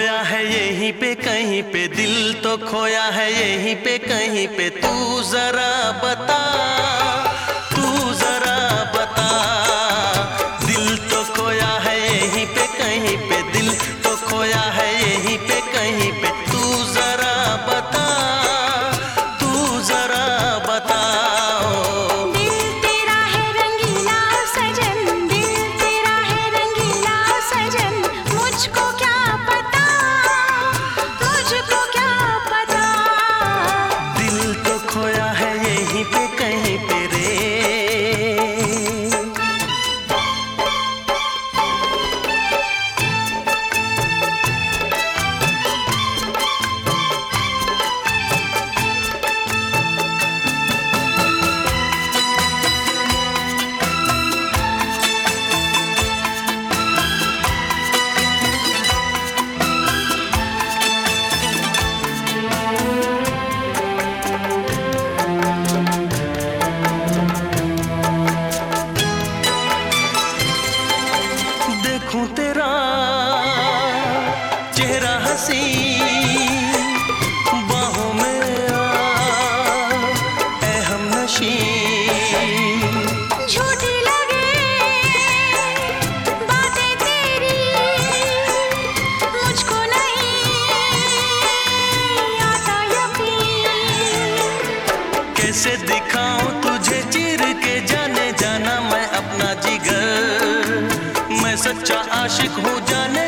खोया है यहीं पे, कहीं पे दिल तो खोया है यहीं पे, कहीं पे तू जरा बता। चेहरा हसी बाहों में आ हम नशी झूठी नहीं कैसे दिखाऊँ तुझे चिर के जाने जाना मैं अपना जिगर। मैं सच्चा आशिक हूँ जाने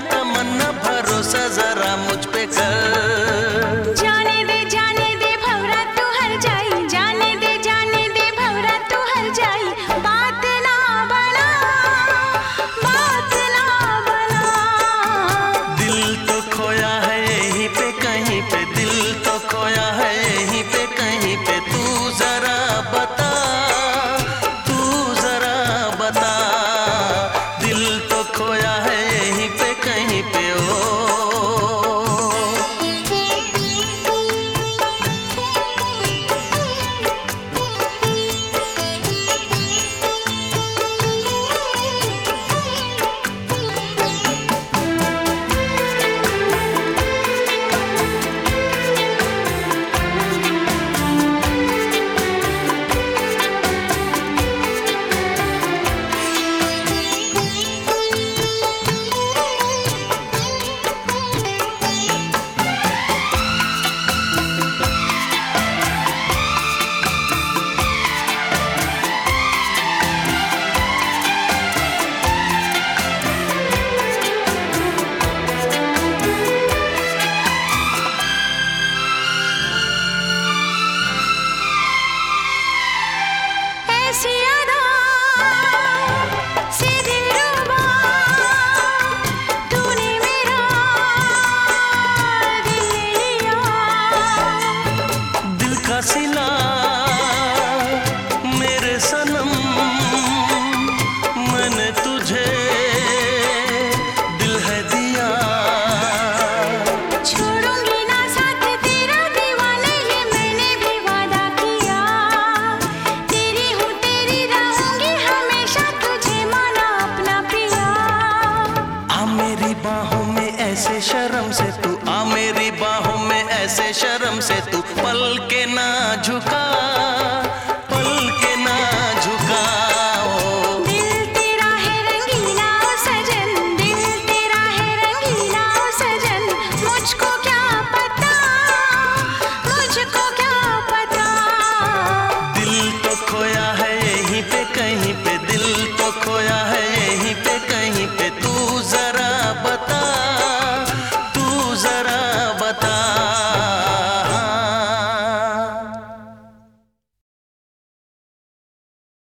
मेरी बाहों में ऐसे शर्म से तू। आ मेरी बाहों में ऐसे शर्म से तू। पल के ना झुका